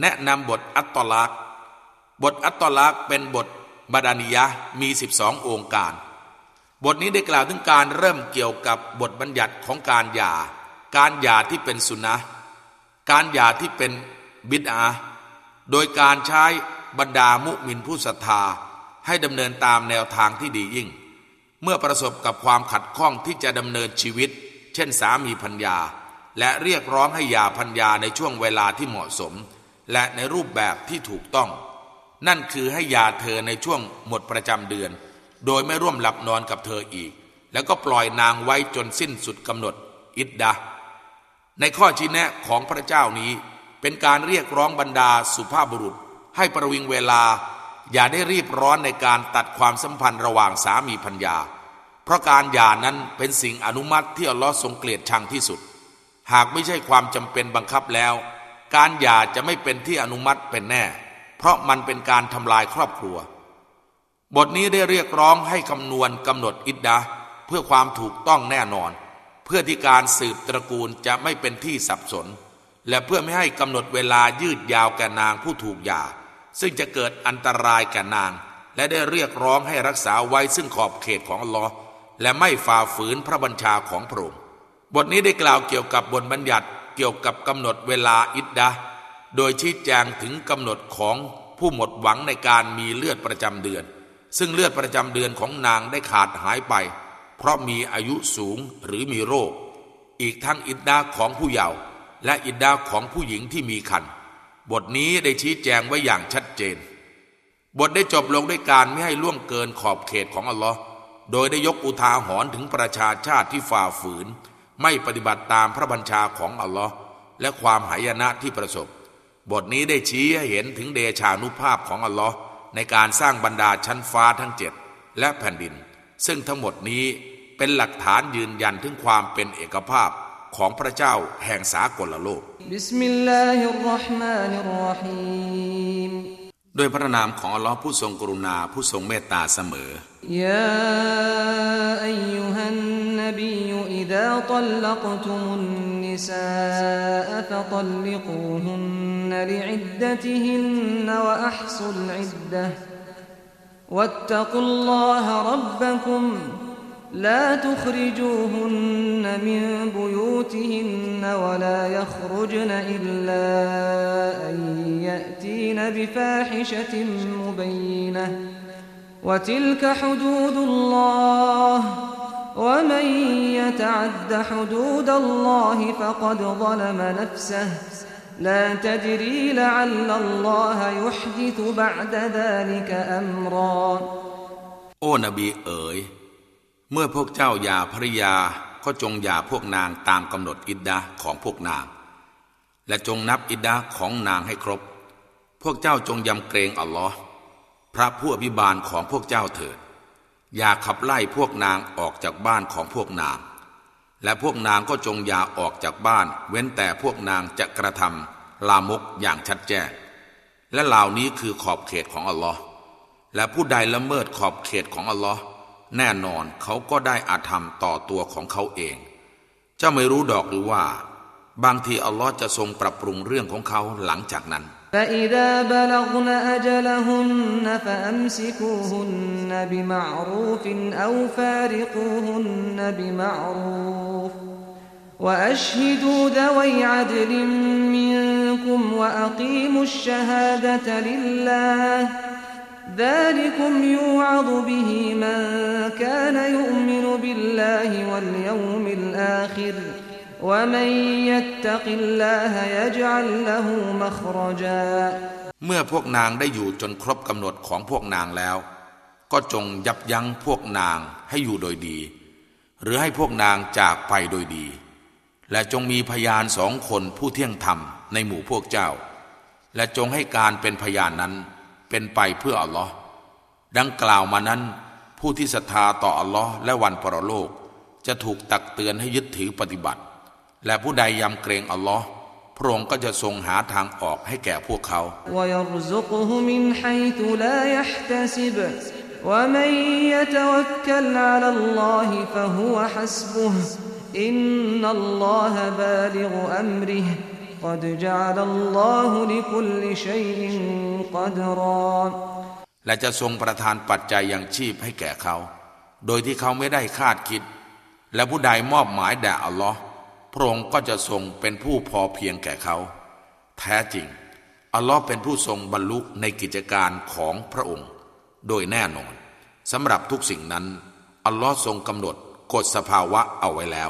แนะนำบทอัตตลักษ์บทอัตตลักษ์เป็นบทบาดานิยะมีสิบององค์การ บทนี้ได้กล่าวถึงการเริ่มเกี่ยวกับบทบัญญัติของการหย่า การหย่าที่เป็นสุนะการหย่าที่เป็นบิดาโดยการใช้บรรดามุมินผู้ศรัทธาให้ดำเนินตามแนวทางที่ดียิ่ง เมื่อประสบกับความขัดข้องที่จะดำเนินชีวิต เช่นสามีพัญญา และเรียกร้องให้หย่าพัญญาในช่วงเวลาที่เหมาะสม และในรูปแบบที่ถูกต้อง นั่นคือให้ยาเธอในช่วงหมดประจำเดือน โดยไม่ร่วมหลับนอนกับเธออีก แล้วก็ปล่อยนางไว้จนสิ้นสุดกำหนด อิดดาในข้อชี้แนะของพระเจ้านี้ เป็นการเรียกร้องบรรดาสุภาพบุรุษ ให้ประวิงเวลา อย่าได้รีบร้อนในการตัดความสัมพันธ์ระหว่างสามีพัญญา เพราะการหย่านั้นเป็นสิ่งอนุมัติที่อัลลอฮ์ทรงเกลียดชังที่สุด หากไม่ใช่ความจำเป็นบังคับแล้ว การหย่าจะไม่เป็นที่อนุมัติเป็นแน่ เพราะมันเป็นการทำลายครอบครัว บทนี้ได้เรียกร้องให้คำนวณกำหนดอิดดาเพื่อความถูกต้องแน่นอน เพื่อที่การสืบตระกูลจะไม่เป็นที่สับสน และเพื่อไม่ให้กำหนดเวลายืดยาวแก่นางผู้ถูกหย่า ซึ่งจะเกิดอันตรายแก่นาง และได้เรียกร้องให้รักษาไว้ซึ่งขอบเขตของอัลลอฮ์และไม่ฝ่าฝืนพระบัญชาของพระองค์บทนี้ได้กล่าวเกี่ยวกับบทบัญญัติ เกี่ยวกับกำหนดเวลาอิดดะโดยชี้แจงถึงกำหนดของผู้หมดหวังในการมีเลือดประจำเดือน ซึ่งเลือดประจำเดือนของนางได้ขาดหายไป เพราะมีอายุสูงหรือมีโรค อีกทั้งอิดดาของผู้เยาว์และอิดดาของผู้หญิงที่มีคันบทนี้ได้ชี้แจงไว้อย่างชัดเจน บทได้จบลงด้วยการไม่ให้ล่วงเกินขอบเขตของอัลลอฮ์โดยได้ยกอุทาหรณ์ถึงประชาชาติที่ฝ่าฝืน ไม่ปฏิบัติตามพระบัญชาของอัลลอฮ์และความหายนะที่ประสบ บทนี้ได้ชี้ให้เห็นถึงเดชานุภาพของอัลลอฮ์ในการสร้างบรรดาชั้นฟ้าทั้งเจ็ดและแผ่นดิน ซึ่งทั้งหมดนี้เป็นหลักฐานยืนยันถึงความเป็นเอกภาพของพระเจ้าแห่งสากลโลกبسم الله الرحمن الرحيم ด้วยพระนามของอัลลอฮ์ผู้ทรงกรุณาผู้ทรงเมตตาเสมอيا أيها النبي إذا طلقتم النساء فطلقوهن لعدتهن وأحصوا العدة واتقوا الله ربكم لا تخرجوهن من بيوتهن ولا يخرجن إلا أن يأتين بفاحشة مبينة وتلك حدود الله ومن يتعد حدود الله فقد ظلم نفسه لا تدري لعل الله يحدث بعد ذلك أمرا โอ้นบีเอ๋ย เมื่อพวกเจ้าอย่าภริยาก็จงอย่าพวกนางตามกำหนดอิดดาของพวกนาง และจงนับอิดดาของนางให้ครบ พวกเจ้าจงยำเกรงอัลลอฮ์พระผู้อภิบาลของพวกเจ้าเถิด อย่าขับไล่พวกนางออกจากบ้านของพวกนาง และพวกนางก็จงอย่าออกจากบ้าน เว้นแต่พวกนางจะกระทำลามกอย่างชัดแจ้ง และเหล่านี้คือขอบเขตของอัลลอฮ์และผู้ใดละเมิดขอบเขตของอัลลอฮ์ แน่นอนเขาก็ได้อาธรรมต่อตัวของเขาเอง เจ้าไม่รู้ดอกหรือว่า บางทีอัลลอฮ์จะทรงปรับปรุงเรื่องของเขาหลังจากนั้น فإذا بلغن أجلهن فأمسكوهن بمعروف أو فارقوهن بمعروف وأشهدوا ذوي عدل منكم وأقيموا الشهادة لله ذلكم يوعظ به من كان يؤمن بالله واليوم الآخر ومن يتق الله يجعل له مخرجا เมื่อพวกนางได้อยู่จนครบกำหนดของพวกนางแล้ว ก็จงยับยั้งพวกนางให้อยู่โดยดี หรือให้พวกนางจากไปโดยดี และจงมีพยานสองคนผู้เที่ยงธรรมในหมู่พวกเจ้า และจงให้การเป็นพยานนั้น เป็นไปเพื่ออัลลอฮ์ดังกล่าวมานั้น ผู้ที่ศรัทธาต่ออัลลอฮ์และวันปรโลก จะถูกตักเตือนให้ยึดถือปฏิบัติ และผู้ใดยำเกรงอัลลอฮ์พระองค์ก็จะทรงหาทางออกให้แก่พวกเขา قد جعل الله لكل شيء قدرا และจะทรงประทานปัจจัยยังชีพให้แก่เขา โดยที่เขาไม่ได้คาดคิด และผู้ใดมอบหมายแด่อัลลอฮ์พระองค์ก็จะทรงเป็นผู้พอเพียงแก่เขา แท้จริง อัลลอฮ์เป็นผู้ทรงบรรลุในกิจการของพระองค์ โดยแน่นอนสำหรับทุกสิ่งนั้น อัลลอฮ์ทรงกำหนดกฎสภาวะเอาไว้แล้ว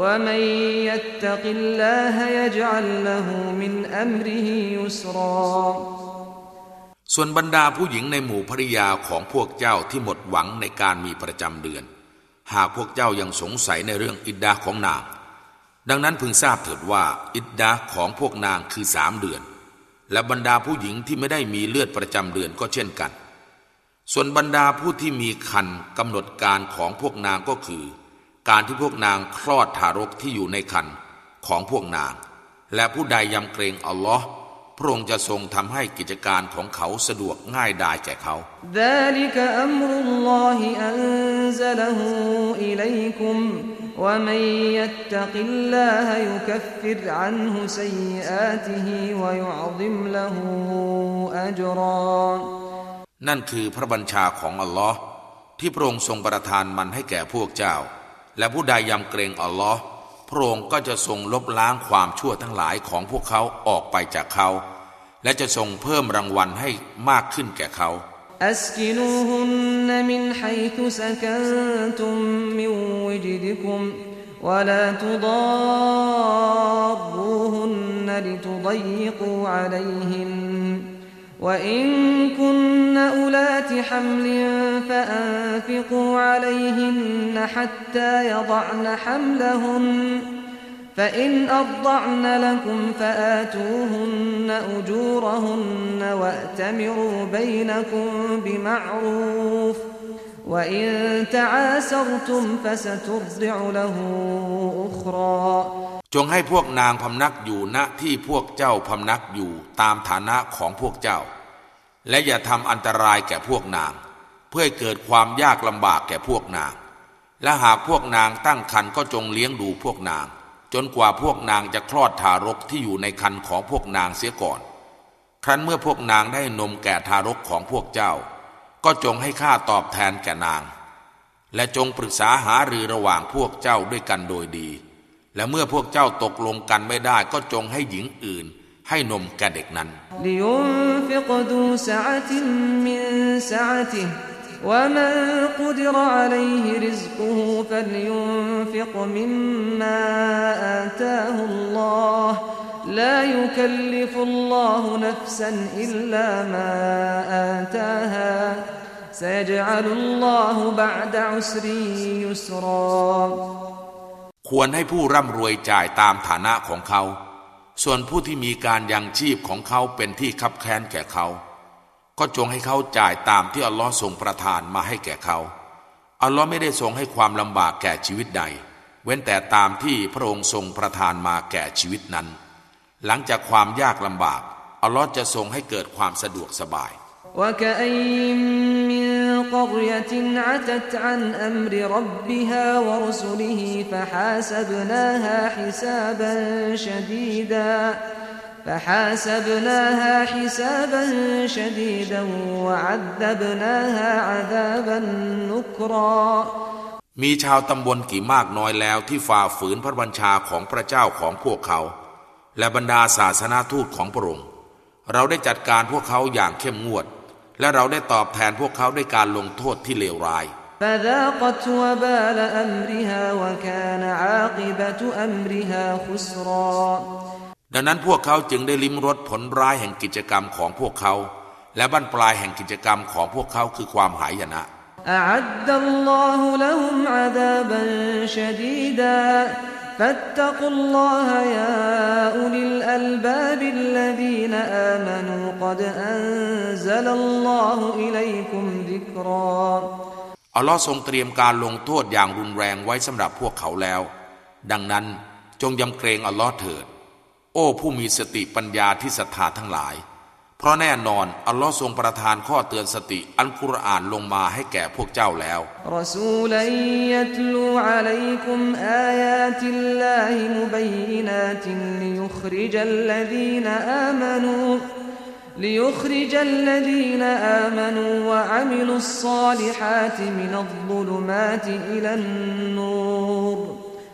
ومن يتق الله يجعل له من أمره يسرا ส่วนบรรดาผู้หญิงในหมู่ภริยาของพวกเจ้าที่หมดหวังในการมีประจำเดือน หากพวกเจ้ายังสงสัยในเรื่องอิดดาของนาง ดังนั้นพึงทราบเถิดว่า อิดดาของพวกนางคือสามเดือน และบรรดาผู้หญิงที่ไม่ได้มีเลือดประจำเดือนก็เช่นกัน ส่วนบรรดาผู้ที่มีคันกำหนดการของพวกนางก็คือ การที่พวกนางคลอดทารกที่อยู่ในคันของพวกนาง และผู้ใดยำเกรงอัลลอฮ์พระองค์จะทรงทำให้กิจการของเขาสะดวกง่ายดายแก่เขา ذلك أمر الله أنزله إليكم ومن يتق الله يكفر عنه سيئاته ويعظم له أجرا นั่นคือพระบัญชาของอัลลอฮ์ที่พระองค์ทรงประทานมันให้แก่พวกเจ้า และผู้ใดยำเกรงอัลลอฮ์พระองค์ก็จะทรงลบล้างความชั่วทั้งหลายของพวกเขาออกไปจากเขา และจะทรงเพิ่มรางวัลให้มากขึ้นแก่เขา أسكنوهن من حيث سكنتم من وجدكم ولا تضاروهن لتضيقوا عليهن وإن كن أولات حمل فأنفقوا عليهن حتى يضعن حملهن فإن أرضعن لكم فآتوهن أجورهن وأتمروا بينكم بمعروف وإن تعاسرتم فسترضع له أخرى จงให้พวกนางพำนักอยู่ณที่พวกเจ้าพำนักอยู่ตามฐานะของพวกเจ้า และอย่าทำอันตรายแก่พวกนาง เพื่อให้เกิดความยากลำบากแก่พวกนาง และหากพวกนางตั้งครรภ์ก็จงเลี้ยงดูพวกนาง จนกว่าพวกนางจะคลอดทารกที่อยู่ในครรภ์ของพวกนางเสียก่อน ครั้นเมื่อพวกนางได้นมแก่ทารกของพวกเจ้า ก็จงให้ค่าตอบแทนแก่นาง และจงปรึกษาหารือระหว่างพวกเจ้าด้วยกันโดยดี และเมื่อพวกเจ้าตกลงกันไม่ได้ก็จงให้หญิงอื่น ให้นมแก่เด็กนั้น لينفق ذو سعة من سعته ومن قدر عليه رزقه فلينفق مما آتاه الله لا يكلف الله نفسا إلا ما آتاها سيجعل الله بعد عسر يسرا ควรให้ผู้ร่ำรวยจ่ายตามฐานะของเขา ส่วนผู้ที่มีการยังชีพของเขาเป็นที่คับแค้นแก่เขา ก็จงให้เขาจ่ายตามที่อัลลอฮ์ทรงประทานมาให้แก่เขา อัลลอฮ์ไม่ได้ทรงให้ความลำบากแก่ชีวิตใด เว้นแต่ตามที่พระองค์ทรงประทานมาแก่ชีวิตนั้น หลังจากความยากลำบาก อัลลอฮ์จะทรงให้เกิดความสะดวกสบาย قرية عتت عن أمر ربها ورسله فحاسبناها حسابا شديدا فحاسبناها حسابا شديدا وعذبناها عذابا نكرا มีชาวตำบลกี่มากน้อยแล้วที่ฝ่าฝืนพระบัญชาของพระเจ้าของพวกเขา และบรรดาศาสนาทูตของพระองค์ เราได้จัดการพวกเขาอย่างเข้มงวด และเราได้ตอบแทนพวกเขาด้วยการลงโทษที่เลวร้าย فذاقت وبال أمرها وكان عاقبة أمرها خسرا ดังนั้นพวกเขาจึงได้ลิ้มรสผลร้ายแห่งกิจกรรมของพวกเขา และบั้นปลายแห่งกิจกรรมของพวกเขาคือความหายนะ أعد الله لهم عذابا شديدا فاتقوا الله يا أولي الألباب الذين آمنوا قد أنزل الله إليكم ذكرا อัลลอฮ์ทรงเตรียมการลงโทษอย่างรุนแรงไว้สำหรับพวกเขาแล้ว ดังนั้นจงยำเกรงอัลลอฮ์เถิด โอ้ผู้มีสติปัญญาที่ศรัทธาทั้งหลาย เพราะแน่นอนอัลลอฮ์ทรงประทานข้อเตือนสติอัลกุรอานลงมาให้แก่พวกเจ้าแล้ว رسولا يتلو عليكم آيات الله مبينات ليخرج الذين آمنوا ليخرج الذين آمنوا وعملوا الصالحات من الظلمات إلى النور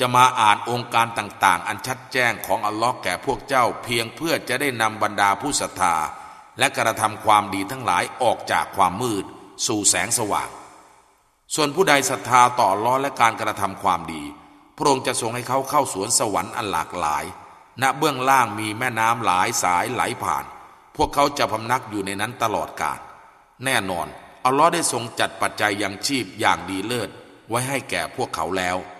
จะมาอ่านองค์การต่าง ๆ อันชัดแจ้งของอัลลอฮ์แก่พวกเจ้าเพียงเพื่อจะได้นำบรรดาผู้ศรัทธา และกระทำความดีทั้งหลายออกจากความมืด สู่แสงสว่าง ส่วนผู้ใดศรัทธาต่อลลอและการกระทำความดี พระองค์จะทรงให้เขาเข้าสวนสวรรค์อันหลากหลาย ณเบื้องล่างมีแม่น้ำหลายสายไหลผ่าน พวกเขาจะพำนักอยู่ในนั้นตลอดกาลแน่นอนอัลลอฮ์ได้ทรงจัดปัจจัยยังชีพอย่างดีเลิศไว้ให้แก่พวกเขาแล้ว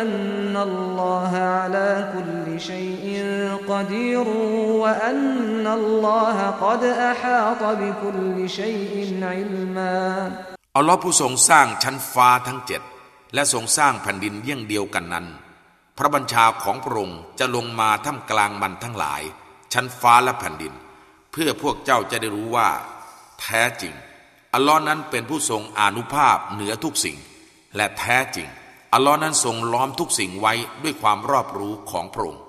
أن الله على كل شيء قدير وأن الله قد أحاط بكل شيء علما อัลลอฮ์ผู้ทรงสร้างชั้นฟ้าทั้งเจ็ดและทรงสร้างแผ่นดินเยี่ยงเดียวกันนั้น พระบัญชาของพระองค์จะลงมาท่ามกลางมันทั้งหลาย ชั้นฟ้าและแผ่นดิน เพื่อพวกเจ้าจะได้รู้ว่า แท้จริง อัลลอฮ์นั้นเป็นผู้ทรงอานุภาพเหนือทุกสิ่ง และแท้จริง อัลลอฮ์นั้นทรงล้อมทุกสิ่งไว้ด้วยความรอบรู้ของพระองค์